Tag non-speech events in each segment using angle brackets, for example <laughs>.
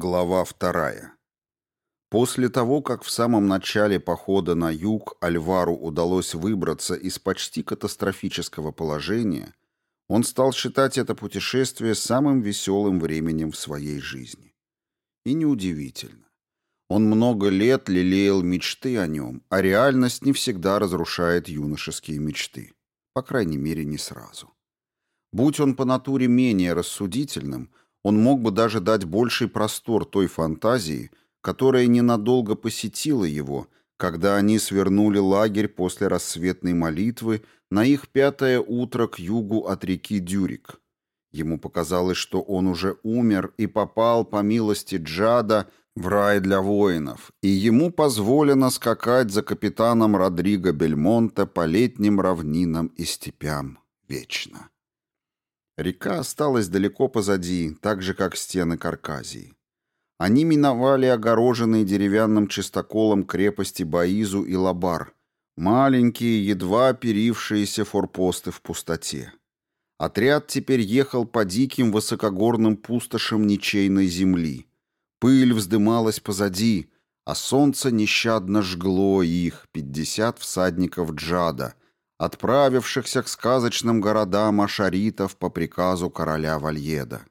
Глава вторая. После того, как в самом начале похода на юг Альвару удалось выбраться из почти катастрофического положения, он стал считать это путешествие самым веселым временем в своей жизни. И неудивительно. Он много лет лелеял мечты о нем, а реальность не всегда разрушает юношеские мечты. По крайней мере, не сразу. Будь он по натуре менее рассудительным – он мог бы даже дать больший простор той фантазии, которая ненадолго посетила его, когда они свернули лагерь после рассветной молитвы на их пятое утро к югу от реки Дюрик. Ему показалось, что он уже умер и попал, по милости Джада, в рай для воинов, и ему позволено скакать за капитаном Родриго Бельмонте по летним равнинам и степям вечно. Река осталась далеко позади, так же, как стены Карказии. Они миновали огороженные деревянным чистоколом крепости Баизу и Лабар, маленькие, едва оперившиеся форпосты в пустоте. Отряд теперь ехал по диким высокогорным пустошам ничейной земли. Пыль вздымалась позади, а солнце нещадно жгло их, пятьдесят всадников Джада, отправившихся к сказочным городам ашаритов по приказу короля Вальеда.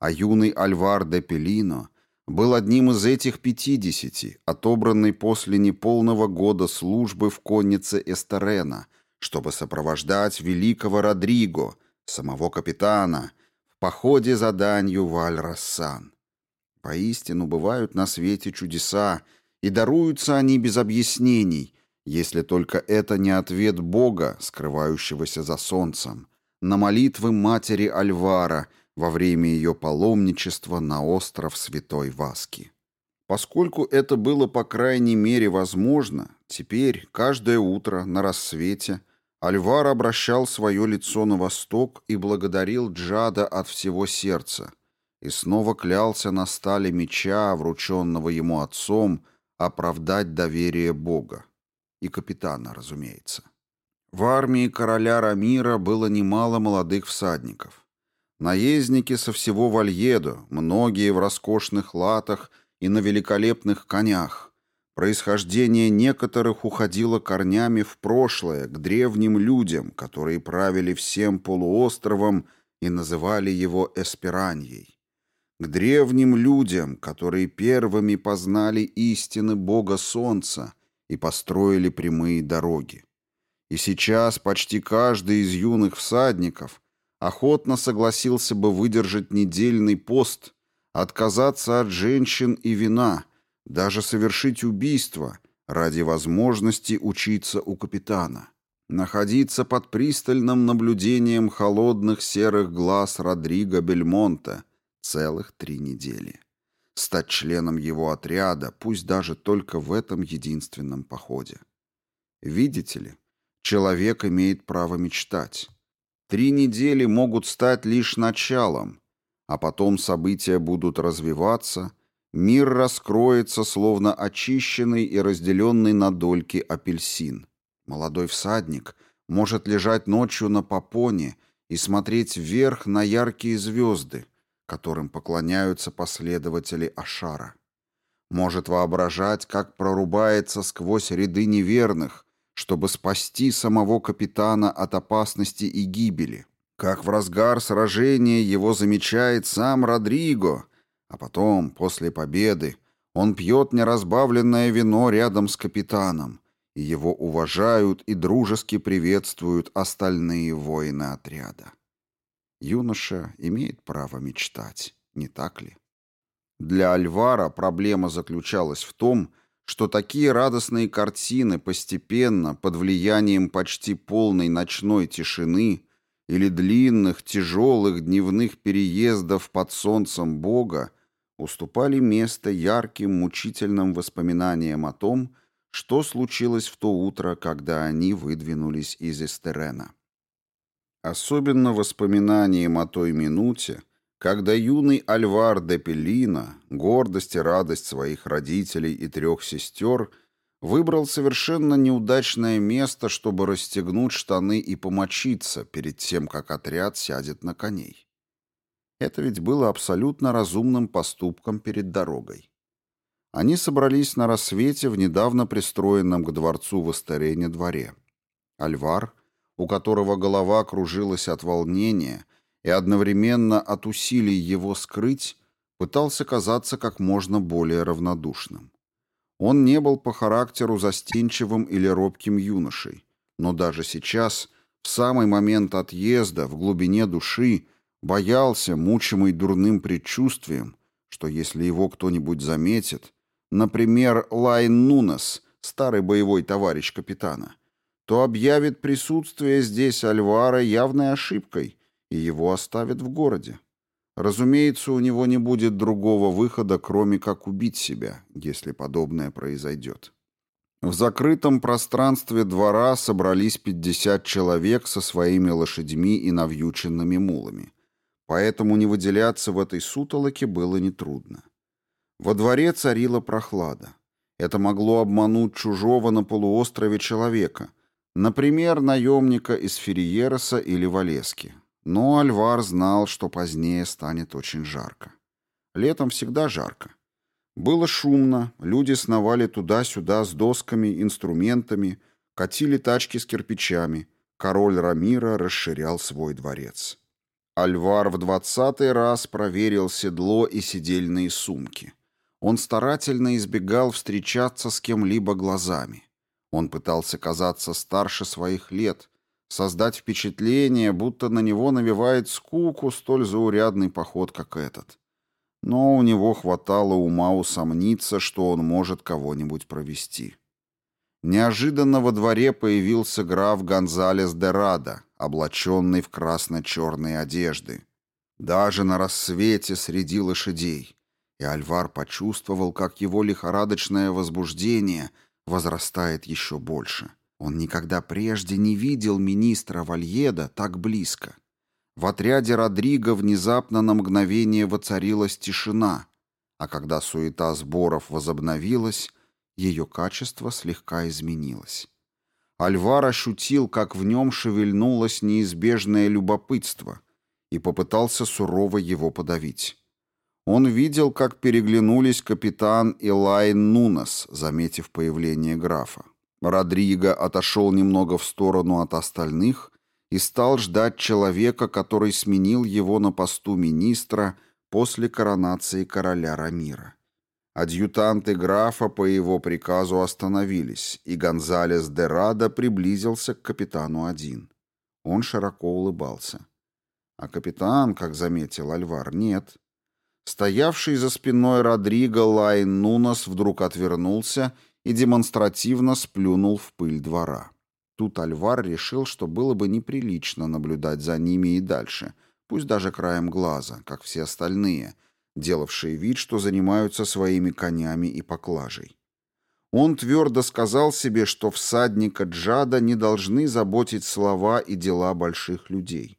А юный Альвар де Пелино был одним из этих пятидесяти, отобранный после неполного года службы в коннице Эстерена, чтобы сопровождать великого Родриго, самого капитана, в походе за данью в. Поистину бывают на свете чудеса, и даруются они без объяснений, если только это не ответ Бога, скрывающегося за солнцем, на молитвы матери Альвара во время ее паломничества на остров Святой Васки. Поскольку это было по крайней мере возможно, теперь, каждое утро, на рассвете, Альвар обращал свое лицо на восток и благодарил Джада от всего сердца, и снова клялся на стале меча, врученного ему отцом, оправдать доверие Бога и капитана, разумеется. В армии короля Рамира было немало молодых всадников. Наездники со всего Вальедо, многие в роскошных латах и на великолепных конях. Происхождение некоторых уходило корнями в прошлое, к древним людям, которые правили всем полуостровом и называли его Эспераньей. К древним людям, которые первыми познали истины Бога Солнца и построили прямые дороги. И сейчас почти каждый из юных всадников охотно согласился бы выдержать недельный пост, отказаться от женщин и вина, даже совершить убийство ради возможности учиться у капитана, находиться под пристальным наблюдением холодных серых глаз Родриго Бельмонта целых три недели стать членом его отряда, пусть даже только в этом единственном походе. Видите ли, человек имеет право мечтать. Три недели могут стать лишь началом, а потом события будут развиваться, мир раскроется, словно очищенный и разделенный на дольки апельсин. Молодой всадник может лежать ночью на попоне и смотреть вверх на яркие звезды, которым поклоняются последователи Ашара. Может воображать, как прорубается сквозь ряды неверных, чтобы спасти самого капитана от опасности и гибели. Как в разгар сражения его замечает сам Родриго, а потом, после победы, он пьет неразбавленное вино рядом с капитаном, и его уважают и дружески приветствуют остальные воины отряда. Юноша имеет право мечтать, не так ли? Для Альвара проблема заключалась в том, что такие радостные картины постепенно, под влиянием почти полной ночной тишины или длинных, тяжелых дневных переездов под солнцем Бога, уступали место ярким, мучительным воспоминаниям о том, что случилось в то утро, когда они выдвинулись из Эстерена. Особенно воспоминанием о той минуте, когда юный Альвар де Пеллино, гордость и радость своих родителей и трех сестер, выбрал совершенно неудачное место, чтобы расстегнуть штаны и помочиться перед тем, как отряд сядет на коней. Это ведь было абсолютно разумным поступком перед дорогой. Они собрались на рассвете в недавно пристроенном к дворцу в Астерене дворе. Альвар, у которого голова кружилась от волнения и одновременно от усилий его скрыть, пытался казаться как можно более равнодушным. Он не был по характеру застенчивым или робким юношей, но даже сейчас, в самый момент отъезда, в глубине души, боялся, мучимый дурным предчувствием, что если его кто-нибудь заметит, например, Лайн Нунес, старый боевой товарищ капитана, то объявит присутствие здесь Альвара явной ошибкой, и его оставят в городе. Разумеется, у него не будет другого выхода, кроме как убить себя, если подобное произойдет. В закрытом пространстве двора собрались 50 человек со своими лошадьми и навьюченными мулами. Поэтому не выделяться в этой сутолоке было нетрудно. Во дворе царила прохлада. Это могло обмануть чужого на полуострове человека, например, наемника из Ферриероса или Валески. Но Альвар знал, что позднее станет очень жарко. Летом всегда жарко. Было шумно, люди сновали туда-сюда с досками, инструментами, катили тачки с кирпичами. Король Рамира расширял свой дворец. Альвар в двадцатый раз проверил седло и сидельные сумки. Он старательно избегал встречаться с кем-либо глазами. Он пытался казаться старше своих лет, создать впечатление, будто на него навевает скуку столь заурядный поход, как этот. Но у него хватало ума усомниться, что он может кого-нибудь провести. Неожиданно во дворе появился граф Гонзалес де Рада, облаченный в красно-черные одежды. Даже на рассвете среди лошадей и Альвар почувствовал, как его лихорадочное возбуждение возрастает еще больше. Он никогда прежде не видел министра Вальеда так близко. В отряде Родриго внезапно на мгновение воцарилась тишина, а когда суета сборов возобновилась, ее качество слегка изменилось. Альвар ощутил, как в нем шевельнулось неизбежное любопытство и попытался сурово его подавить. Он видел, как переглянулись капитан и Лайн Нунес, заметив появление графа. Родриго отошел немного в сторону от остальных и стал ждать человека, который сменил его на посту министра после коронации короля Рамира. Адъютанты графа по его приказу остановились, и Гонзалес де Рада приблизился к капитану один. Он широко улыбался. А капитан, как заметил Альвар, нет. Стоявший за спиной Родриго Лайн Нунас вдруг отвернулся и демонстративно сплюнул в пыль двора. Тут Альвар решил, что было бы неприлично наблюдать за ними и дальше, пусть даже краем глаза, как все остальные, делавшие вид, что занимаются своими конями и поклажей. Он твердо сказал себе, что всадника Джада не должны заботить слова и дела больших людей.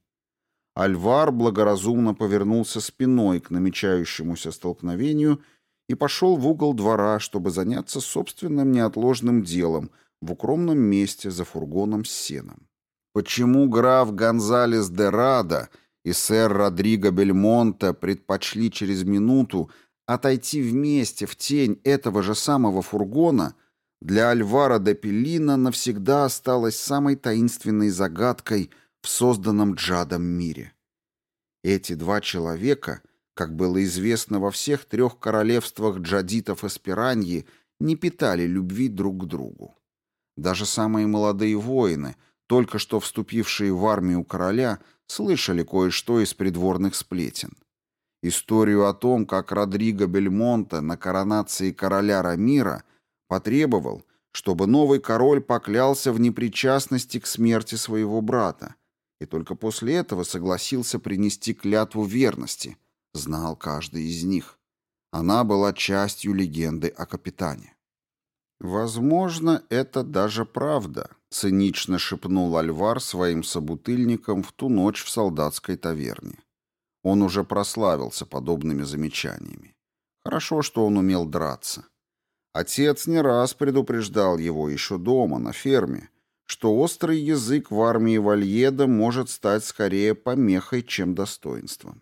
Альвар благоразумно повернулся спиной к намечающемуся столкновению и пошел в угол двора, чтобы заняться собственным неотложным делом в укромном месте за фургоном с сеном. Почему граф Гонзалес де Рада и сэр Родриго Бельмонте предпочли через минуту отойти вместе в тень этого же самого фургона, для Альвара де Пеллина навсегда осталось самой таинственной загадкой – в созданном Джадом мире. Эти два человека, как было известно во всех трех королевствах джадитов Эспераньи, не питали любви друг к другу. Даже самые молодые воины, только что вступившие в армию короля, слышали кое-что из придворных сплетен. Историю о том, как Родриго Бельмонте на коронации короля Рамира потребовал, чтобы новый король поклялся в непричастности к смерти своего брата, и только после этого согласился принести клятву верности, знал каждый из них. Она была частью легенды о капитане. «Возможно, это даже правда», — цинично шепнул Альвар своим собутыльникам в ту ночь в солдатской таверне. Он уже прославился подобными замечаниями. Хорошо, что он умел драться. Отец не раз предупреждал его еще дома, на ферме, что острый язык в армии Вальеда может стать скорее помехой, чем достоинством.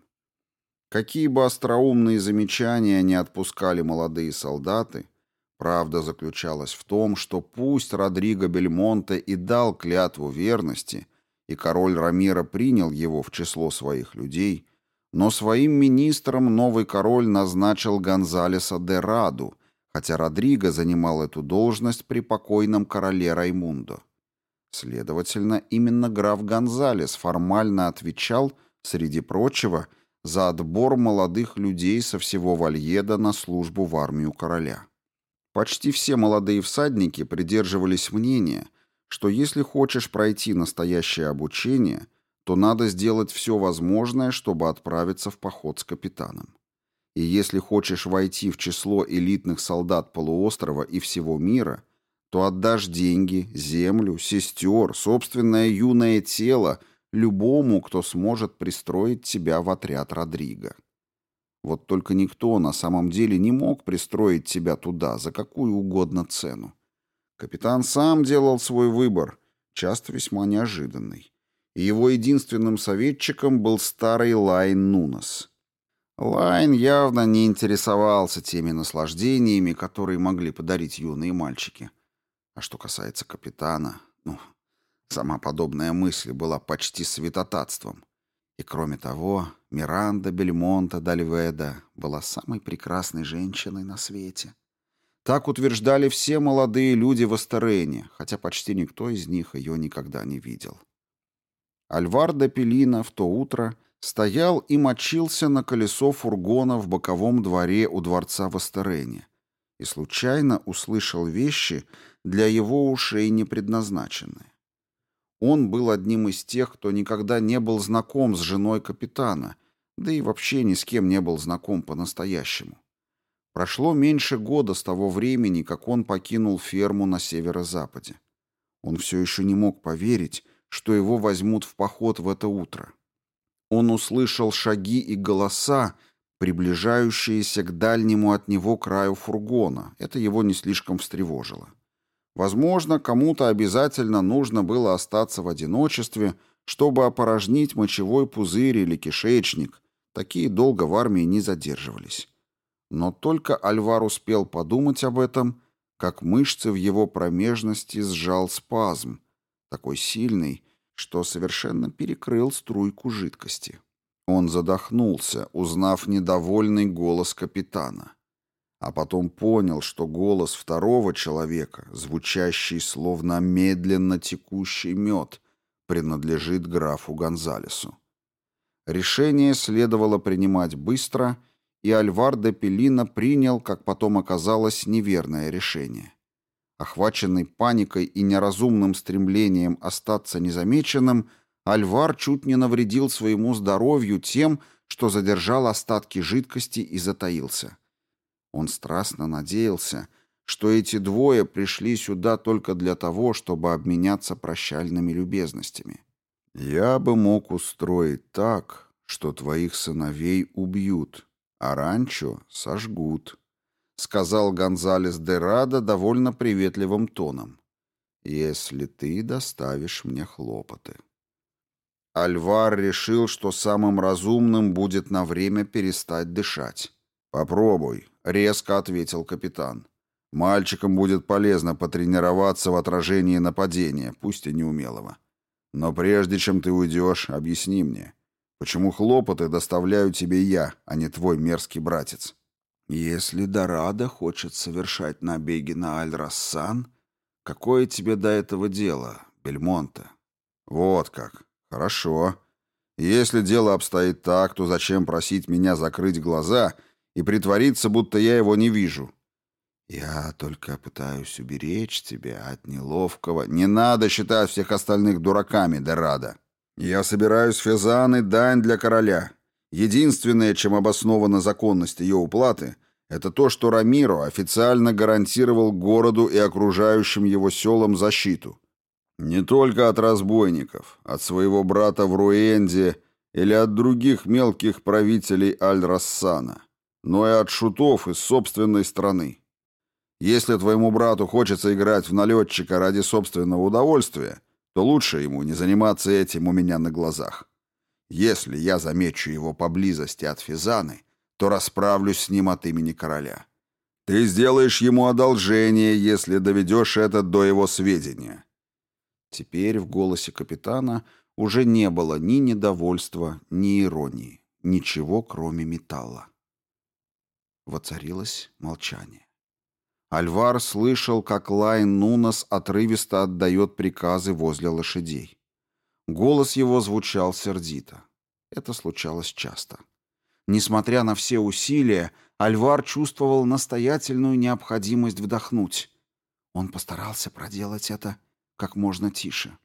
Какие бы остроумные замечания не отпускали молодые солдаты, правда заключалась в том, что пусть Родриго Бельмонте и дал клятву верности, и король Рамира принял его в число своих людей, но своим министром новый король назначил Гонзалеса де Раду, хотя Родриго занимал эту должность при покойном короле Раймундо. Следовательно, именно граф Гонзалес формально отвечал, среди прочего, за отбор молодых людей со всего Вальеда на службу в армию короля. Почти все молодые всадники придерживались мнения, что если хочешь пройти настоящее обучение, то надо сделать все возможное, чтобы отправиться в поход с капитаном. И если хочешь войти в число элитных солдат полуострова и всего мира, то отдашь деньги, землю, сестер, собственное юное тело любому, кто сможет пристроить тебя в отряд Родриго. Вот только никто на самом деле не мог пристроить тебя туда за какую угодно цену. Капитан сам делал свой выбор, часто весьма неожиданный. И его единственным советчиком был старый Лайн Нунас. Лайн явно не интересовался теми наслаждениями, которые могли подарить юные мальчики. А что касается капитана, ну, сама подобная мысль была почти святотатством. И кроме того, Миранда Бельмонта Дальведа была самой прекрасной женщиной на свете. Так утверждали все молодые люди в Астерене, хотя почти никто из них ее никогда не видел. Альвардо Пелина в то утро стоял и мочился на колесо фургона в боковом дворе у дворца в Астерене и случайно услышал вещи, для его ушей не предназначенные. Он был одним из тех, кто никогда не был знаком с женой капитана, да и вообще ни с кем не был знаком по-настоящему. Прошло меньше года с того времени, как он покинул ферму на северо-западе. Он все еще не мог поверить, что его возьмут в поход в это утро. Он услышал шаги и голоса, приближающиеся к дальнему от него краю фургона. Это его не слишком встревожило. Возможно, кому-то обязательно нужно было остаться в одиночестве, чтобы опорожнить мочевой пузырь или кишечник. Такие долго в армии не задерживались. Но только Альвар успел подумать об этом, как мышцы в его промежности сжал спазм, такой сильный, что совершенно перекрыл струйку жидкости. Он задохнулся, узнав недовольный голос капитана. А потом понял, что голос второго человека, звучащий словно медленно текущий мед, принадлежит графу Гонзалесу. Решение следовало принимать быстро, и Альвар де Пелина принял, как потом оказалось, неверное решение. Охваченный паникой и неразумным стремлением остаться незамеченным, Альвар чуть не навредил своему здоровью тем, что задержал остатки жидкости и затаился. Он страстно надеялся, что эти двое пришли сюда только для того, чтобы обменяться прощальными любезностями. «Я бы мог устроить так, что твоих сыновей убьют, а ранчо сожгут», — сказал Гонзалес де Радо довольно приветливым тоном, «если ты доставишь мне хлопоты». Альвар решил, что самым разумным будет на время перестать дышать. «Попробуй», — резко ответил капитан. «Мальчикам будет полезно потренироваться в отражении нападения, пусть и неумелого. Но прежде чем ты уйдешь, объясни мне, почему хлопоты доставляю тебе я, а не твой мерзкий братец?» Если Дорадо хочет совершать набеги на Аль-Рассан, какое тебе до этого дело, Бельмонте? Вот как. Хорошо. Если дело обстоит так, то зачем просить меня закрыть глаза и притвориться, будто я его не вижу? Я только пытаюсь уберечь тебя от неловкого. Не надо считать всех остальных дураками, Дорадо. Я собираюсь фезаны дань для короля. Единственное, чем обоснована законность ее уплаты, это то, что Рамиро официально гарантировал городу и окружающим его селам защиту. Не только от разбойников, от своего брата в Руэнде или от других мелких правителей Аль-Рассана, но и от шутов из собственной страны. Если твоему брату хочется играть в налетчика ради собственного удовольствия, то лучше ему не заниматься этим у меня на глазах. Если я замечу его поблизости от Физаны, то расправлюсь с ним от имени короля. Ты сделаешь ему одолжение, если доведешь это до его сведения». Теперь в голосе капитана уже не было ни недовольства, ни иронии, ничего, кроме металла. Воцарилось молчание. Альвар слышал, как Лайн Нунас отрывисто отдает приказы возле лошадей. Голос его звучал сердито. Это случалось часто. Несмотря на все усилия, Альвар чувствовал настоятельную необходимость вдохнуть. Он постарался проделать это как можно тише.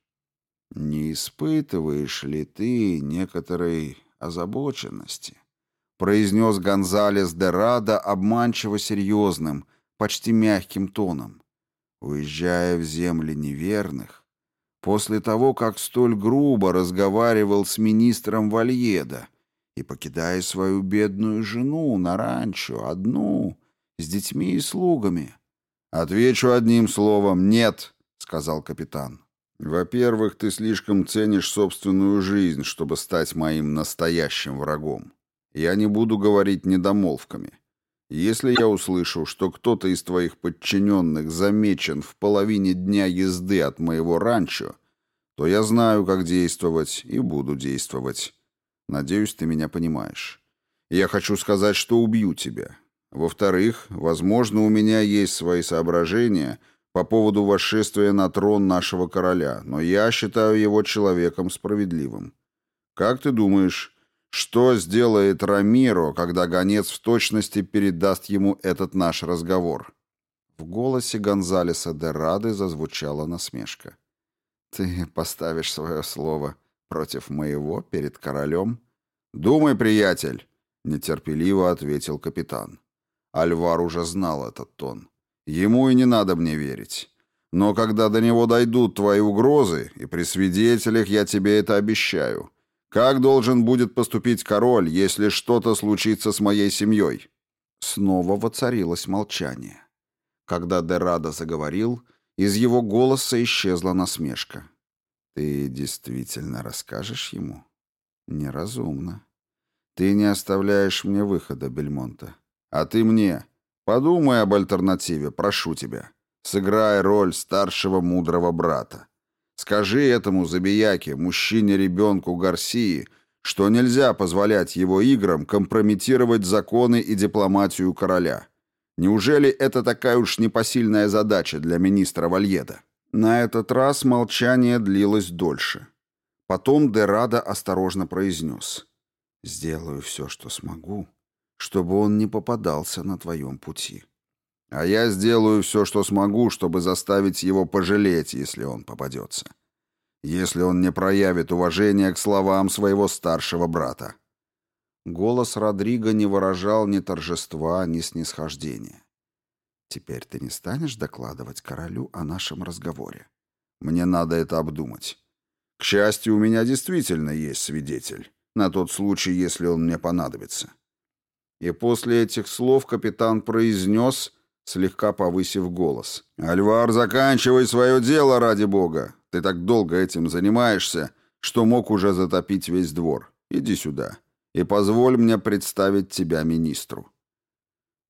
«Не испытываешь ли ты некоторой озабоченности?» Произнес Гонзалес де Рада обманчиво серьезным, почти мягким тоном. «Уезжая в земли неверных, после того, как столь грубо разговаривал с министром Вальеда, и покидая свою бедную жену на ранчо, одну, с детьми и слугами. «Отвечу одним словом «нет», — сказал капитан. «Во-первых, ты слишком ценишь собственную жизнь, чтобы стать моим настоящим врагом. Я не буду говорить недомолвками. Если я услышу, что кто-то из твоих подчиненных замечен в половине дня езды от моего ранчо, то я знаю, как действовать и буду действовать. Надеюсь, ты меня понимаешь. Я хочу сказать, что убью тебя. Во-вторых, возможно, у меня есть свои соображения по поводу восшествия на трон нашего короля, но я считаю его человеком справедливым. Как ты думаешь, что сделает Рамиро, когда гонец в точности передаст ему этот наш разговор? В голосе Гонзалеса де Рады зазвучала насмешка. «Ты поставишь свое слово против моего перед королем?» «Думай, приятель», — нетерпеливо ответил капитан. Альвар уже знал этот тон. Ему и не надо мне верить. Но когда до него дойдут твои угрозы, и при свидетелях я тебе это обещаю, как должен будет поступить король, если что-то случится с моей семьей?» Снова воцарилось молчание. Когда Дерада заговорил, из его голоса исчезла насмешка. Ты действительно расскажешь ему? Неразумно. Ты не оставляешь мне выхода, Бельмонта. А ты мне. Подумай об альтернативе, прошу тебя. Сыграй роль старшего мудрого брата. Скажи этому забияке, мужчине-ребенку Гарсии, что нельзя позволять его играм компрометировать законы и дипломатию короля. Неужели это такая уж непосильная задача для министра Вальеда? На этот раз молчание длилось дольше. Потом Дерада осторожно произнес. «Сделаю все, что смогу, чтобы он не попадался на твоем пути. А я сделаю все, что смогу, чтобы заставить его пожалеть, если он попадется. Если он не проявит уважения к словам своего старшего брата». Голос Родриго не выражал ни торжества, ни снисхождения. Теперь ты не станешь докладывать королю о нашем разговоре. Мне надо это обдумать. К счастью, у меня действительно есть свидетель, на тот случай, если он мне понадобится. И после этих слов капитан произнес, слегка повысив голос. «Альвар, заканчивай свое дело, ради бога! Ты так долго этим занимаешься, что мог уже затопить весь двор. Иди сюда и позволь мне представить тебя министру».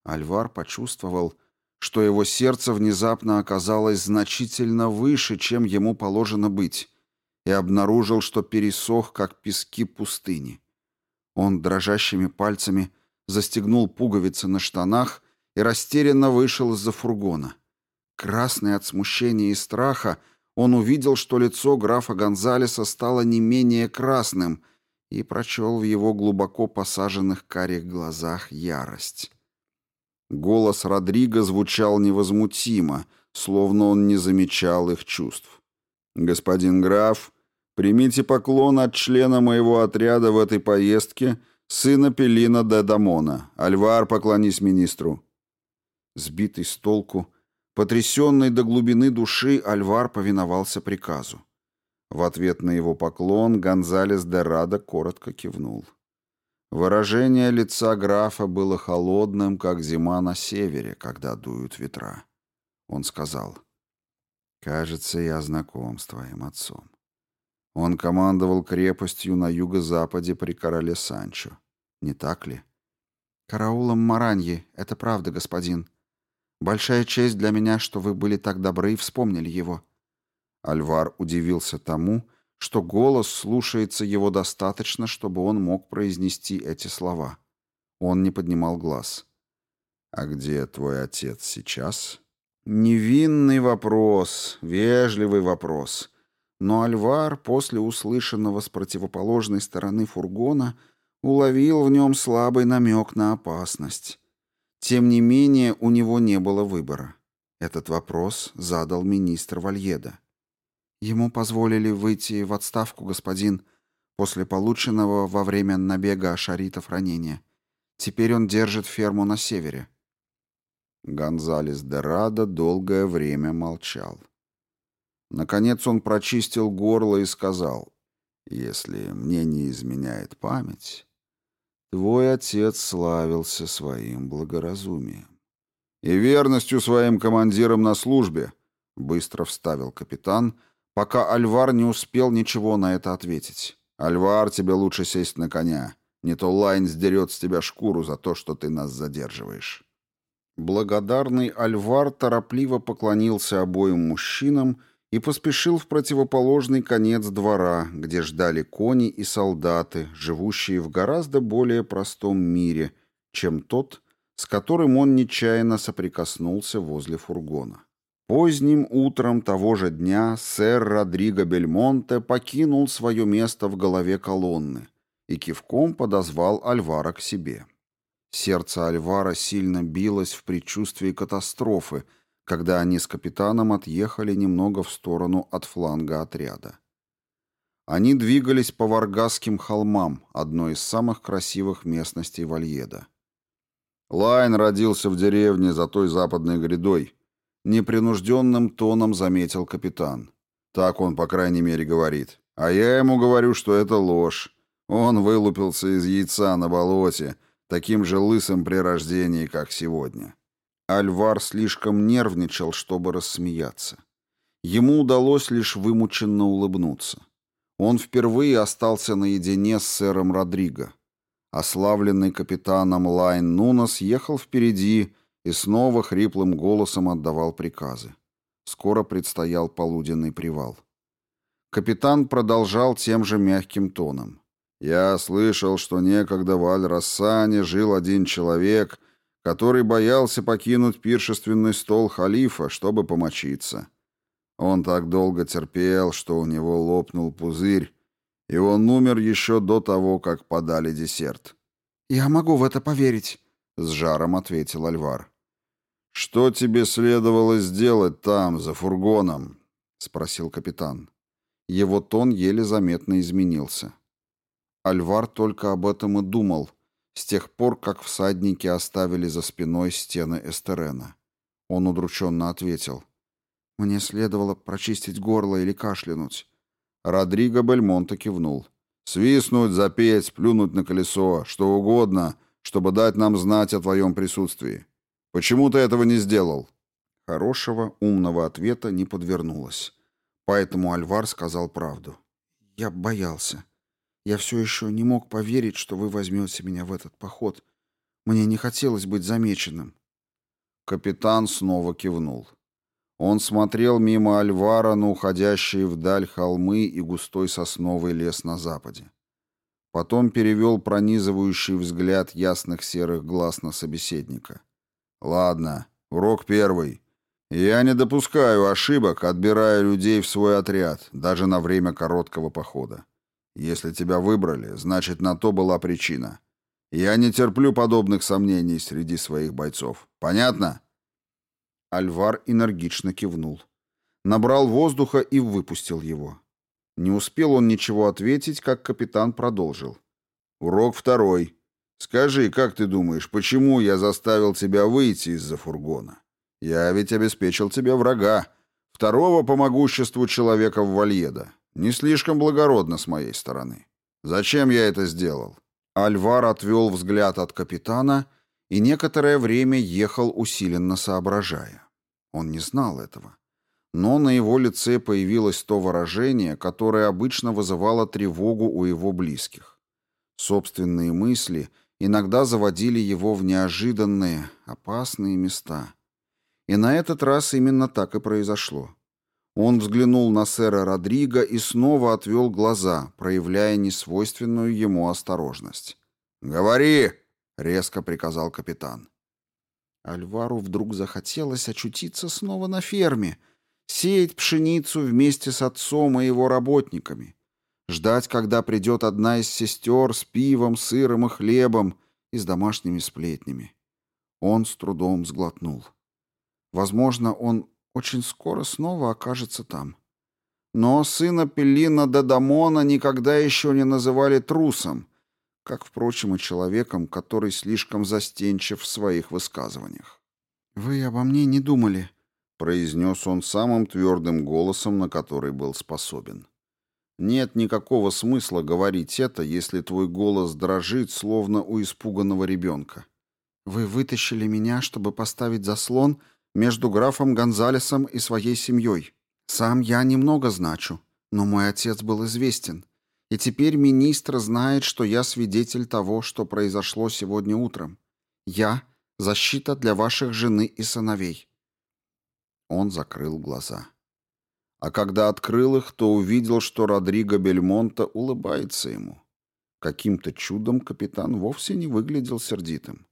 Альвар почувствовал, что его сердце внезапно оказалось значительно выше, чем ему положено быть, и обнаружил, что пересох, как пески пустыни. Он дрожащими пальцами застегнул пуговицы на штанах и растерянно вышел из-за фургона. Красный от смущения и страха, он увидел, что лицо графа Гонзалеса стало не менее красным, и прочел в его глубоко посаженных карих глазах ярость. Голос Родриго звучал невозмутимо, словно он не замечал их чувств. «Господин граф, примите поклон от члена моего отряда в этой поездке, сына Пелина де Дамона. Альвар, поклонись министру». Сбитый с толку, потрясенный до глубины души, Альвар повиновался приказу. В ответ на его поклон Гонзалес де Радо коротко кивнул. Выражение лица графа было холодным, как зима на севере, когда дуют ветра. Он сказал, «Кажется, я знаком с твоим отцом. Он командовал крепостью на юго-западе при короле Санчо. Не так ли? Караулом Мараньи, это правда, господин. Большая честь для меня, что вы были так добры и вспомнили его. Альвар удивился тому, что голос слушается его достаточно, чтобы он мог произнести эти слова. Он не поднимал глаз. «А где твой отец сейчас?» Невинный вопрос, вежливый вопрос. Но Альвар после услышанного с противоположной стороны фургона уловил в нем слабый намек на опасность. Тем не менее, у него не было выбора. Этот вопрос задал министр Вальеда. Ему позволили выйти в отставку, господин, после полученного во время набега ашаритов ранения. Теперь он держит ферму на севере. Гонзалес де Радо долгое время молчал. Наконец он прочистил горло и сказал, «Если мне не изменяет память, твой отец славился своим благоразумием и верностью своим командирам на службе», — быстро вставил капитан, пока Альвар не успел ничего на это ответить. «Альвар, тебе лучше сесть на коня, не то Лайн сдерет с тебя шкуру за то, что ты нас задерживаешь». Благодарный Альвар торопливо поклонился обоим мужчинам и поспешил в противоположный конец двора, где ждали кони и солдаты, живущие в гораздо более простом мире, чем тот, с которым он нечаянно соприкоснулся возле фургона. Поздним утром того же дня сэр Родриго Бельмонте покинул свое место в голове колонны и кивком подозвал Альвара к себе. Сердце Альвара сильно билось в предчувствии катастрофы, когда они с капитаном отъехали немного в сторону от фланга отряда. Они двигались по Варгасским холмам, одной из самых красивых местностей Вальеда. Лайн родился в деревне за той западной грядой. Непринужденным тоном заметил капитан. Так он, по крайней мере, говорит. А я ему говорю, что это ложь. Он вылупился из яйца на болоте — таким же лысым при рождении, как сегодня. Альвар слишком нервничал, чтобы рассмеяться. Ему удалось лишь вымученно улыбнуться. Он впервые остался наедине с сэром Родриго. Ославленный капитаном Лайн Нунас ехал впереди и снова хриплым голосом отдавал приказы. Скоро предстоял полуденный привал. Капитан продолжал тем же мягким тоном. Я слышал, что некогда в Аль-Рассане жил один человек, который боялся покинуть пиршественный стол халифа, чтобы помочиться. Он так долго терпел, что у него лопнул пузырь, и он умер еще до того, как подали десерт. «Я могу в это поверить», — с жаром ответил Альвар. «Что тебе следовало сделать там, за фургоном?» — спросил капитан. Его тон еле заметно изменился. Альвар только об этом и думал, с тех пор, как всадники оставили за спиной стены Эстерена. Он удрученно ответил. «Мне следовало прочистить горло или кашлянуть». Родриго Бельмонте кивнул. «Свистнуть, запеть, плюнуть на колесо, что угодно, чтобы дать нам знать о твоем присутствии. Почему ты этого не сделал?» Хорошего, умного ответа не подвернулось. Поэтому Альвар сказал правду. «Я боялся». Я все еще не мог поверить, что вы возьмете меня в этот поход. Мне не хотелось быть замеченным». Капитан снова кивнул. Он смотрел мимо Альвара на уходящие вдаль холмы и густой сосновый лес на западе. Потом перевел пронизывающий взгляд ясных серых глаз на собеседника. «Ладно, урок первый. Я не допускаю ошибок, отбирая людей в свой отряд, даже на время короткого похода. Если тебя выбрали, значит, на то была причина. Я не терплю подобных сомнений среди своих бойцов. Понятно?» Альвар энергично кивнул. Набрал воздуха и выпустил его. Не успел он ничего ответить, как капитан продолжил. «Урок второй. Скажи, как ты думаешь, почему я заставил тебя выйти из-за фургона? Я ведь обеспечил тебе врага, второго по могуществу человека в Вальеда. Не слишком благородно с моей стороны. Зачем я это сделал? Альвар отвел взгляд от капитана и некоторое время ехал усиленно соображая. Он не знал этого. но на его лице появилось то выражение, которое обычно вызывало тревогу у его близких. Собственные мысли иногда заводили его в неожиданные, опасные места. И на этот раз именно так и произошло. Он взглянул на сэра Родриго и снова отвел глаза, проявляя несвойственную ему осторожность. «Говори!» — резко приказал капитан. Альвару вдруг захотелось очутиться снова на ферме, сеять пшеницу вместе с отцом и его работниками, ждать, когда придет одна из сестер с пивом, сыром и хлебом и с домашними сплетнями. Он с трудом сглотнул. Возможно, он очень скоро снова окажется там. Но сына Пеллина Дадамона никогда еще не называли трусом, как, впрочем, и человеком, который слишком застенчив в своих высказываниях. «Вы обо мне не думали», — произнес он самым твердым голосом, на который был способен. «Нет никакого смысла говорить это, если твой голос дрожит, словно у испуганного ребенка. Вы вытащили меня, чтобы поставить заслон между графом Гонзалесом и своей семьей. Сам я немного значу, но мой отец был известен. И теперь министр знает, что я свидетель того, что произошло сегодня утром. Я — защита для ваших жены и сыновей». Он закрыл глаза. А когда открыл их, то увидел, что Родриго Бельмонта улыбается ему. Каким-то чудом капитан вовсе не выглядел сердитым.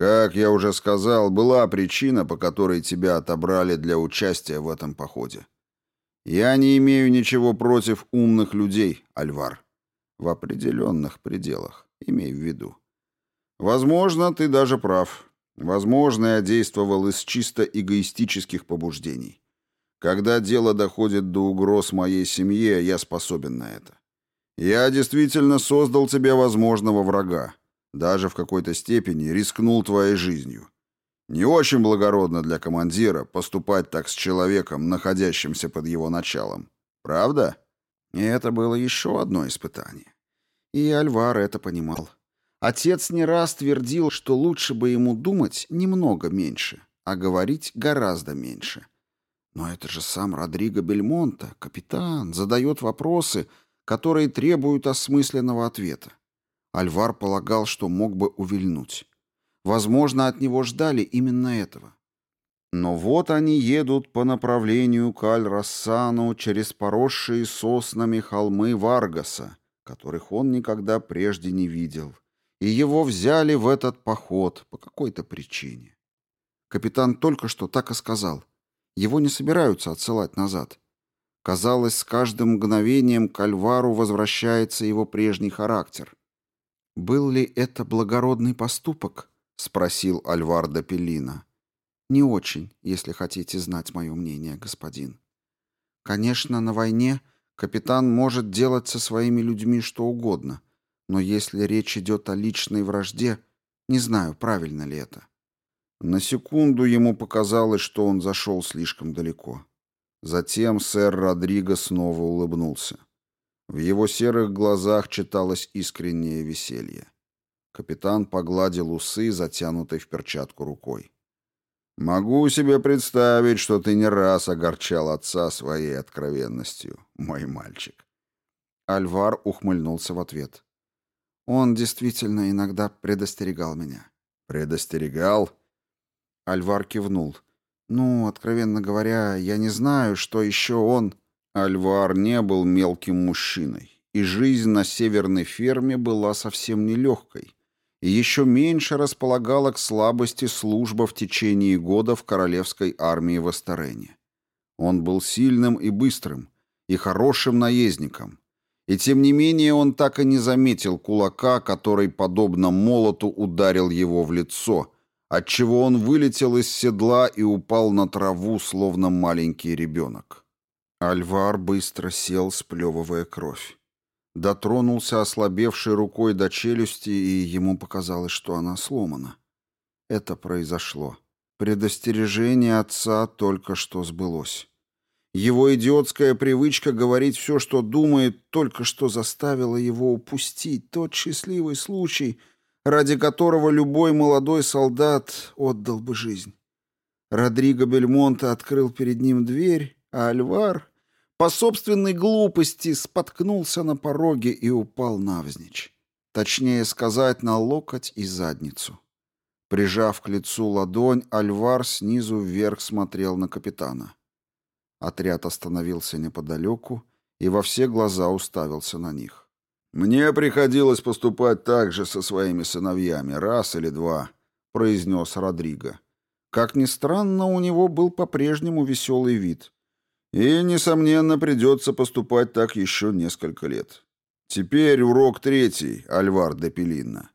Как я уже сказал, была причина, по которой тебя отобрали для участия в этом походе. Я не имею ничего против умных людей, Альвар. В определенных пределах, имей в виду. Возможно, ты даже прав. Возможно, я действовал из чисто эгоистических побуждений. Когда дело доходит до угроз моей семье, я способен на это. Я действительно создал тебе возможного врага. Даже в какой-то степени рискнул твоей жизнью. Не очень благородно для командира поступать так с человеком, находящимся под его началом. Правда? И это было еще одно испытание. И Альвар это понимал. Отец не раз твердил, что лучше бы ему думать немного меньше, а говорить гораздо меньше. Но это же сам Родриго Бельмонта, капитан, задает вопросы, которые требуют осмысленного ответа. Альвар полагал, что мог бы увильнуть. Возможно, от него ждали именно этого. Но вот они едут по направлению к Аль-Рассану через поросшие соснами холмы Варгаса, которых он никогда прежде не видел, и его взяли в этот поход по какой-то причине. Капитан только что так и сказал. Его не собираются отсылать назад. Казалось, с каждым мгновением к Альвару возвращается его прежний характер. «Был ли это благородный поступок?» — спросил Альвардо Пеллина. «Не очень, если хотите знать мое мнение, господин. Конечно, на войне капитан может делать со своими людьми что угодно, но если речь идет о личной вражде, не знаю, правильно ли это». На секунду ему показалось, что он зашел слишком далеко. Затем сэр Родриго снова улыбнулся. В его серых глазах читалось искреннее веселье. Капитан погладил усы, затянутой в перчатку рукой. «Могу себе представить, что ты не раз огорчал отца своей откровенностью, мой мальчик». Альвар ухмыльнулся в ответ. «Он действительно иногда предостерегал меня». «Предостерегал?» Альвар кивнул. «Ну, откровенно говоря, я не знаю, что еще он...» Альвар не был мелким мужчиной, и жизнь на северной ферме была совсем нелегкой, и еще меньше располагала к слабости служба в течение года в королевской армии в Астарене. Он был сильным и быстрым, и хорошим наездником, и тем не менее он так и не заметил кулака, который, подобно молоту, ударил его в лицо, отчего он вылетел из седла и упал на траву, словно маленький ребенок. Альвар быстро сел, сплевывая кровь. Дотронулся ослабевшей рукой до челюсти, и ему показалось, что она сломана. Это произошло. Предостережение отца только что сбылось. Его идиотская привычка говорить все, что думает, только что заставила его упустить тот счастливый случай, ради которого любой молодой солдат отдал бы жизнь. Родриго Бельмонте открыл перед ним дверь, А Альвар по собственной глупости споткнулся на пороге и упал навзничь. Точнее сказать, на локоть и задницу. Прижав к лицу ладонь, Альвар снизу вверх смотрел на капитана. Отряд остановился неподалеку и во все глаза уставился на них. «Мне приходилось поступать так же со своими сыновьями, раз или два», — произнес Родриго. Как ни странно, у него был по-прежнему веселый вид. «И, несомненно, придется поступать так еще несколько лет. Теперь урок третий, Альвар де Пелинна.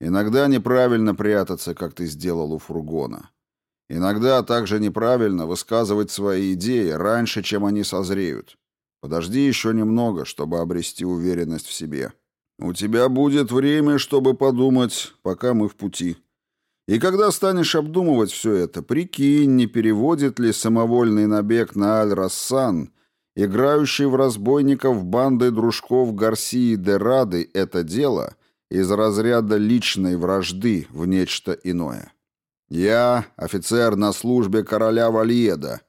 Иногда неправильно прятаться, как ты сделал у фургона. Иногда также неправильно высказывать свои идеи раньше, чем они созреют. Подожди еще немного, чтобы обрести уверенность в себе. У тебя будет время, чтобы подумать, пока мы в пути. И когда станешь обдумывать все это, прикинь, не переводит ли самовольный набег на Аль-Рассан, играющий в разбойников банды дружков Гарсии де Рады, это дело из разряда личной вражды в нечто иное. Я офицер на службе короля Вальеда,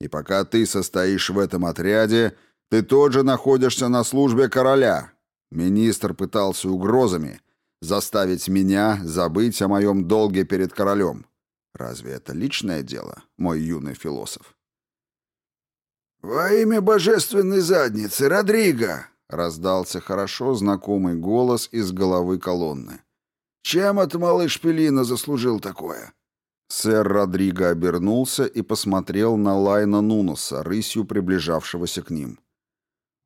и пока ты состоишь в этом отряде, ты тоже находишься на службе короля. Министр пытался угрозами заставить меня забыть о моем долге перед королем. Разве это личное дело, мой юный философ? «Во имя божественной задницы, Родриго!» — раздался хорошо знакомый голос из головы колонны. «Чем это малыш Пелина заслужил такое?» Сэр Родриго обернулся и посмотрел на Лайна Нуноса, рысью приближавшегося к ним.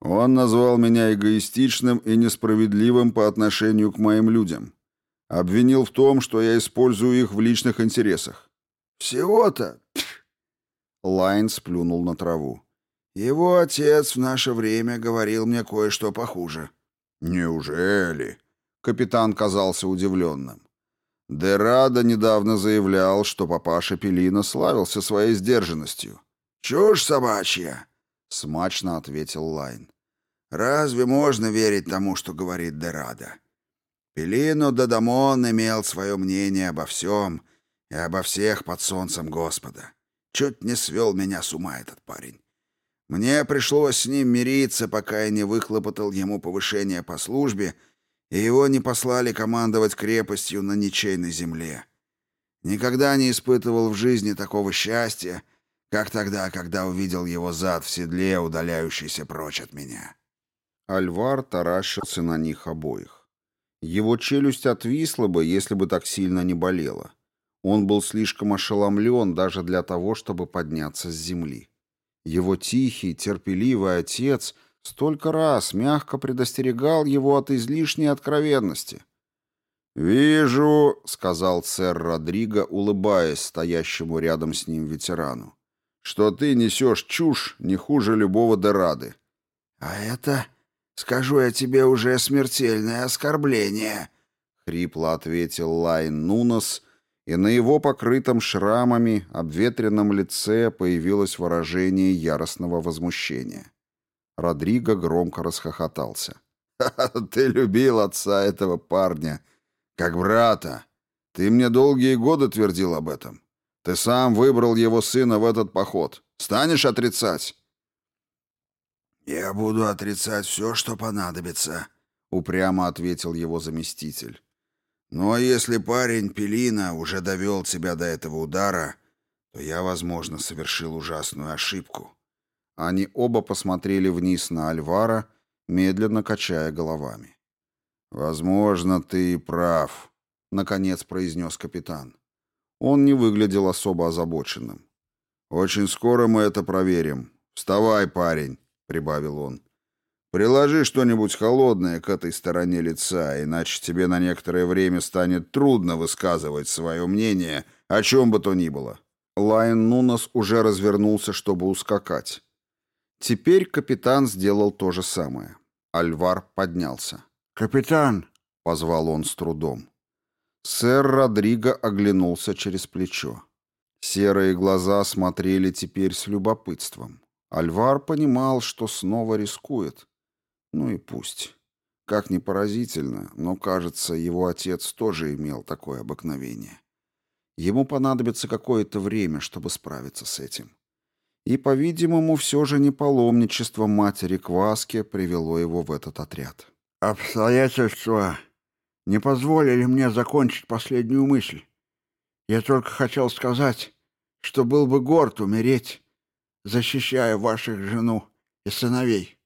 Он назвал меня эгоистичным и несправедливым по отношению к моим людям. Обвинил в том, что я использую их в личных интересах. «Всего-то...» Лайн сплюнул на траву. «Его отец в наше время говорил мне кое-что похуже». «Неужели?» Капитан казался удивленным. Дерада недавно заявлял, что папаша Пелина славился своей сдержанностью. «Чушь собачья!» — смачно ответил Лайн. «Разве можно верить тому, что говорит Дерада? Пелино Дадамон имел свое мнение обо всем и обо всех под солнцем Господа. Чуть не свел меня с ума этот парень. Мне пришлось с ним мириться, пока я не выхлопотал ему повышение по службе, и его не послали командовать крепостью на ничейной земле. Никогда не испытывал в жизни такого счастья, как тогда, когда увидел его зад в седле, удаляющийся прочь от меня. Альвар таращился на них обоих. Его челюсть отвисла бы, если бы так сильно не болела. Он был слишком ошеломлен даже для того, чтобы подняться с земли. Его тихий, терпеливый отец столько раз мягко предостерегал его от излишней откровенности. «Вижу», — сказал сэр Родриго, улыбаясь стоящему рядом с ним ветерану что ты несешь чушь не хуже любого Дорады. «А это, скажу я тебе, уже смертельное оскорбление», — хрипло ответил Лайн Нунос, и на его покрытом шрамами, обветренном лице появилось выражение яростного возмущения. Родриго громко расхохотался. «Ха <laughs> ты любил отца этого парня, как брата. Ты мне долгие годы твердил об этом. Ты сам выбрал его сына в этот поход. Станешь отрицать?» «Я буду отрицать все, что понадобится», — упрямо ответил его заместитель. «Но если парень Пелина уже довел тебя до этого удара, то я, возможно, совершил ужасную ошибку». Они оба посмотрели вниз на Альвара, медленно качая головами. «Возможно, ты и прав», — наконец произнес капитан. Он не выглядел особо озабоченным. «Очень скоро мы это проверим. Вставай, парень», — прибавил он. «Приложи что-нибудь холодное к этой стороне лица, иначе тебе на некоторое время станет трудно высказывать свое мнение о чем бы то ни было». Лайн Нунас уже развернулся, чтобы ускакать. Теперь капитан сделал то же самое. Альвар поднялся. «Капитан!» — позвал он с трудом. Сэр Родриго оглянулся через плечо. Серые глаза смотрели теперь с любопытством. Альвар понимал, что снова рискует. Ну и пусть. Как ни поразительно, но, кажется, его отец тоже имел такое обыкновение. Ему понадобится какое-то время, чтобы справиться с этим. И, по-видимому, все же не паломничество матери Кваске привело его в этот отряд. «Обстоятельства не позволили мне закончить последнюю мысль. Я только хотел сказать, что был бы горд умереть, защищая ваших жену и сыновей».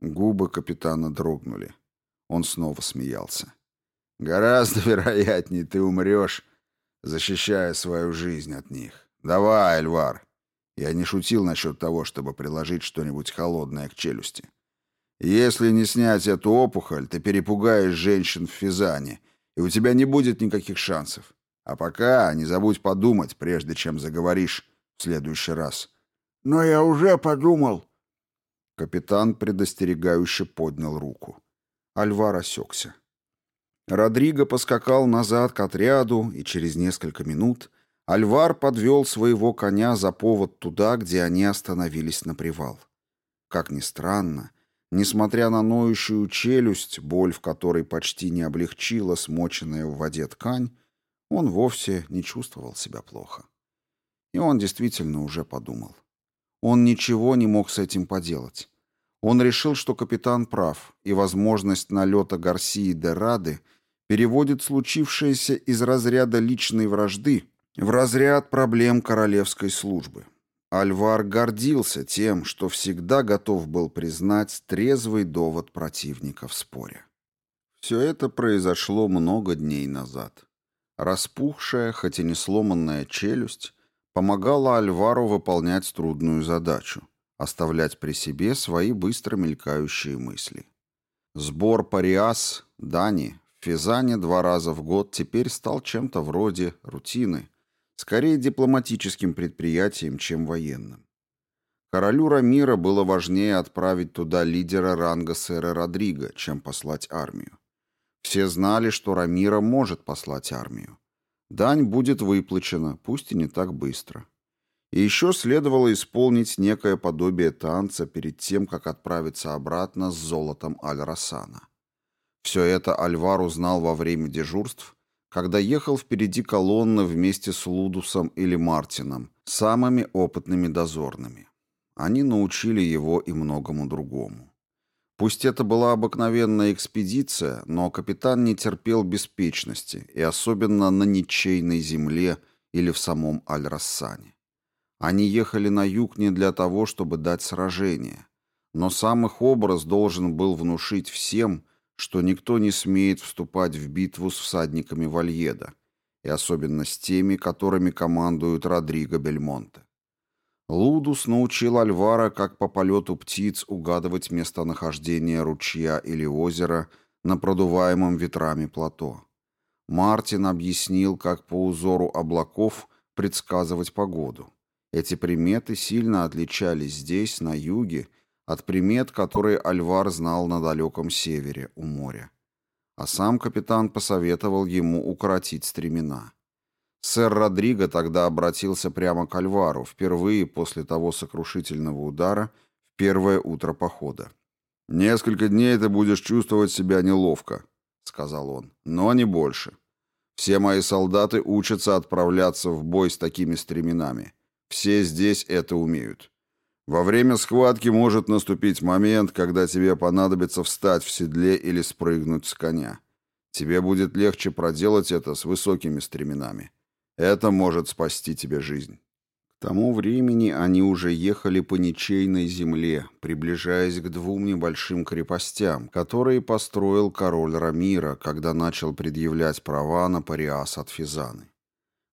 Губы капитана дрогнули. Он снова смеялся. «Гораздо вероятнее ты умрешь, защищая свою жизнь от них. Давай, Альвар!» Я не шутил насчет того, чтобы приложить что-нибудь холодное к челюсти. Если не снять эту опухоль, ты перепугаешь женщин в Физане, и у тебя не будет никаких шансов. А пока не забудь подумать, прежде чем заговоришь в следующий раз. Но я уже подумал. Капитан предостерегающе поднял руку. Альвар осекся. Родриго поскакал назад к отряду, и через несколько минут Альвар подвел своего коня за повод туда, где они остановились на привал. Как ни странно, несмотря на ноющую челюсть, боль в которой почти не облегчила смоченная в воде ткань, он вовсе не чувствовал себя плохо. И он действительно уже подумал. Он ничего не мог с этим поделать. Он решил, что капитан прав, и возможность налета Гарсии де Рады переводит случившееся из разряда личной вражды в разряд проблем королевской службы. Альвар гордился тем, что всегда готов был признать трезвый довод противника в споре. Все это произошло много дней назад. Распухшая, хоть и не сломанная челюсть помогала Альвару выполнять трудную задачу — оставлять при себе свои быстро мелькающие мысли. Сбор париас, дани, в Физане два раза в год теперь стал чем-то вроде рутины — скорее дипломатическим предприятием, чем военным. Королю Рамира было важнее отправить туда лидера ранга сэра Родриго, чем послать армию. Все знали, что Рамира может послать армию. Дань будет выплачена, пусть и не так быстро. И еще следовало исполнить некое подобие танца перед тем, как отправиться обратно с золотом Аль-Рассана. Все это Альвар узнал во время дежурств когда ехал впереди колонны вместе с Лудусом или Мартином, самыми опытными дозорными. Они научили его и многому другому. Пусть это была обыкновенная экспедиция, но капитан не терпел беспечности, и особенно на ничейной земле или в самом Аль-Рассане. Они ехали на юг не для того, чтобы дать сражение, но сам их образ должен был внушить всем, что никто не смеет вступать в битву с всадниками Вальеда, и особенно с теми, которыми командует Родриго Бельмонте. Лудус научил Альвара, как по полету птиц угадывать местонахождение ручья или озера на продуваемом ветрами плато. Мартин объяснил, как по узору облаков предсказывать погоду. Эти приметы сильно отличались здесь, на юге, от примет, которые Альвар знал на далеком севере, у моря. А сам капитан посоветовал ему укоротить стремена. Сэр Родриго тогда обратился прямо к Альвару, впервые после того сокрушительного удара в первое утро похода. «Несколько дней ты будешь чувствовать себя неловко», — сказал он, — «но не больше. Все мои солдаты учатся отправляться в бой с такими стременами. Все здесь это умеют. Во время схватки может наступить момент, когда тебе понадобится встать в седле или спрыгнуть с коня. Тебе будет легче проделать это с высокими стременами. Это может спасти тебе жизнь. К тому времени они уже ехали по ничейной земле, приближаясь к двум небольшим крепостям, которые построил король Рамира, когда начал предъявлять права на Париас от Физаны.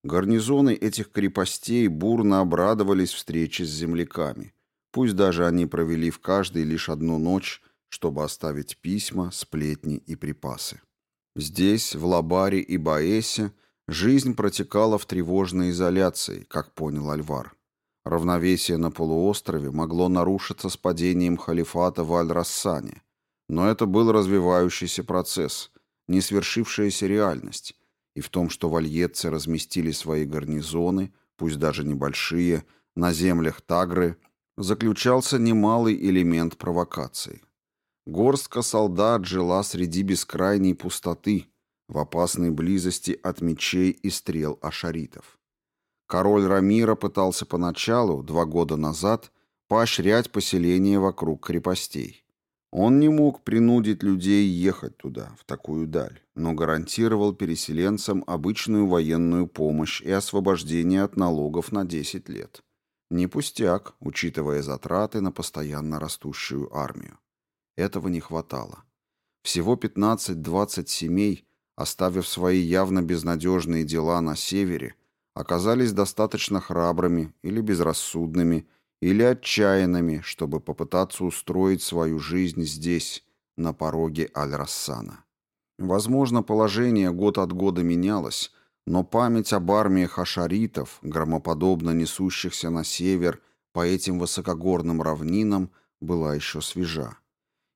Гарнизоны этих крепостей бурно обрадовались встрече с земляками. Пусть даже они провели в каждой лишь одну ночь, чтобы оставить письма, сплетни и припасы. Здесь, в Лабаре и Баэсе, жизнь протекала в тревожной изоляции, как понял Альвар. Равновесие на полуострове могло нарушиться с падением халифата в Аль-Рассане, но это был развивающийся процесс, не свершившаяся реальность, и в том, что вальетцы разместили свои гарнизоны, пусть даже небольшие, на землях Тагры – заключался немалый элемент провокации. Горстка солдат жила среди бескрайней пустоты, в опасной близости от мечей и стрел ашаритов. Король Рамира пытался поначалу, два года назад, поощрять поселение вокруг крепостей. Он не мог принудить людей ехать туда, в такую даль, но гарантировал переселенцам обычную военную помощь и освобождение от налогов на 10 лет. Не пустяк, учитывая затраты на постоянно растущую армию. Этого не хватало. Всего 15-20 семей, оставив свои явно безнадежные дела на севере, оказались достаточно храбрыми или безрассудными, или отчаянными, чтобы попытаться устроить свою жизнь здесь, на пороге Аль-Рассана. Возможно, положение год от года менялось, но память об армии хашаритов, громоподобно несущихся на север по этим высокогорным равнинам, была еще свежа.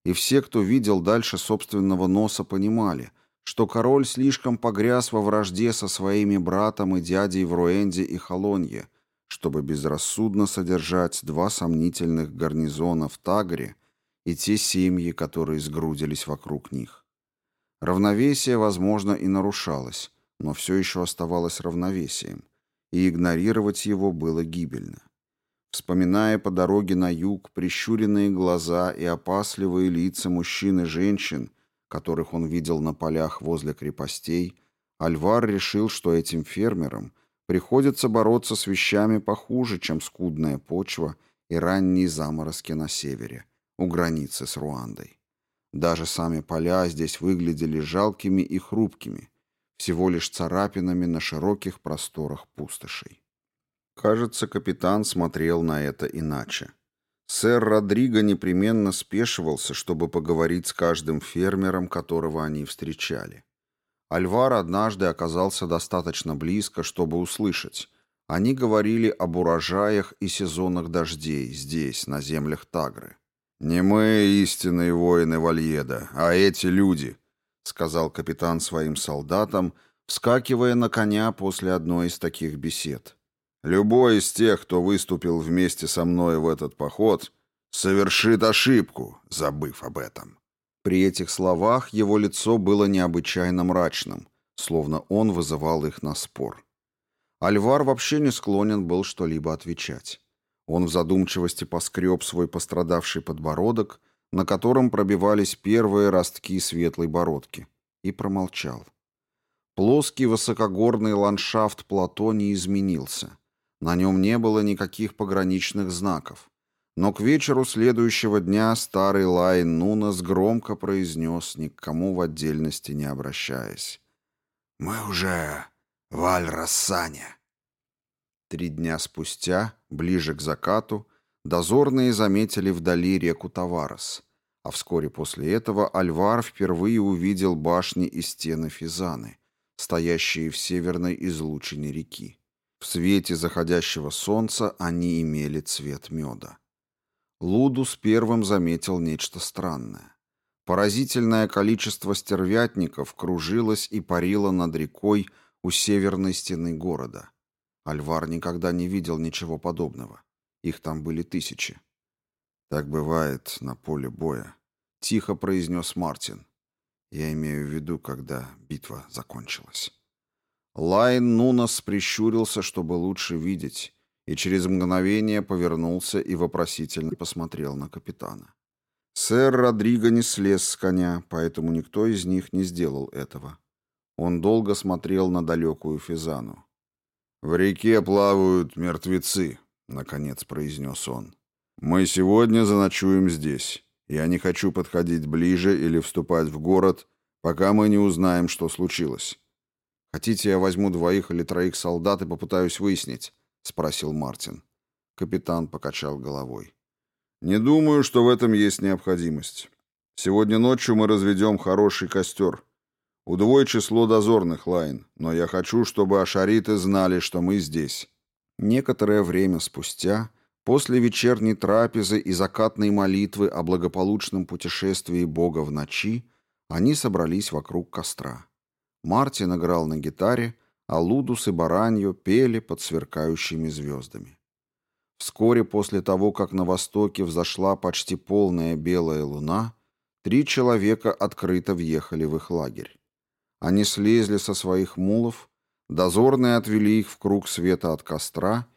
И все, кто видел дальше собственного носа, понимали, что король слишком погряз во вражде со своими братом и дядей в Руэнде и Холонье, чтобы безрассудно содержать два сомнительных гарнизона в Тагре и те семьи, которые сгрудились вокруг них. Равновесие, возможно, и нарушалось, но все еще оставалось равновесием, и игнорировать его было гибельно. Вспоминая по дороге на юг прищуренные глаза и опасливые лица мужчин и женщин, которых он видел на полях возле крепостей, Альвар решил, что этим фермерам приходится бороться с вещами похуже, чем скудная почва и ранние заморозки на севере, у границы с Руандой. Даже сами поля здесь выглядели жалкими и хрупкими, всего лишь царапинами на широких просторах пустошей. Кажется, капитан смотрел на это иначе. Сэр Родриго непременно спешивался, чтобы поговорить с каждым фермером, которого они встречали. Альвар однажды оказался достаточно близко, чтобы услышать. Они говорили об урожаях и сезонах дождей здесь, на землях Тагры. «Не мы истинные воины Вальеда, а эти люди», — сказал капитан своим солдатам, вскакивая на коня после одной из таких бесед. «Любой из тех, кто выступил вместе со мной в этот поход, совершит ошибку, забыв об этом». При этих словах его лицо было необычайно мрачным, словно он вызывал их на спор. Альвар вообще не склонен был что-либо отвечать. Он в задумчивости поскреб свой пострадавший подбородок, на котором пробивались первые ростки светлой бородки, и промолчал. Плоский высокогорный ландшафт плато не изменился. На нем не было никаких пограничных знаков. Но к вечеру следующего дня старый Лайн Нунас громко произнес, ни к кому в отдельности не обращаясь. «Мы уже в Аль-Рассане». Три дня спустя, ближе к закату, дозорные заметили вдали реку Таварес, а вскоре после этого Альвар впервые увидел башни и стены Физаны, стоящие в северной излучине реки. В свете заходящего солнца они имели цвет меда. Лудус первым заметил нечто странное. Поразительное количество стервятников кружилось и парило над рекой у северной стены города. Альвар никогда не видел ничего подобного. Их там были тысячи. «Так бывает на поле боя», — тихо произнес Мартин. «Я имею в виду, когда битва закончилась». Лайн Нунас прищурился, чтобы лучше видеть, и через мгновение повернулся и вопросительно посмотрел на капитана. Сэр Родриго не слез с коня, поэтому никто из них не сделал этого. Он долго смотрел на далекую Физану. «В реке плавают мертвецы», — наконец произнес он. «Мы сегодня заночуем здесь. Я не хочу подходить ближе или вступать в город, пока мы не узнаем, что случилось. Хотите, я возьму двоих или троих солдат и попытаюсь выяснить, — спросил Мартин. Капитан покачал головой. «Не думаю, что в этом есть необходимость. Сегодня ночью мы разведем хороший костер. Удвой число дозорных, Лайн, но я хочу, чтобы ашариты знали, что мы здесь». Некоторое время спустя, после вечерней трапезы и закатной молитвы о благополучном путешествии Бога в ночи, они собрались вокруг костра. Мартин играл на гитаре, а Лудус и Баранью пели под сверкающими звездами. Вскоре после того, как на востоке взошла почти полная белая луна, три человека открыто въехали в их лагерь. Они слезли со своих мулов, Дозорные отвели их в круг света от костра,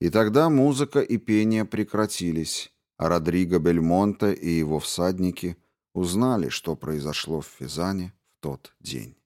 и тогда музыка и пение прекратились, а Родриго Бельмонте и его всадники узнали, что произошло в Физане в тот день.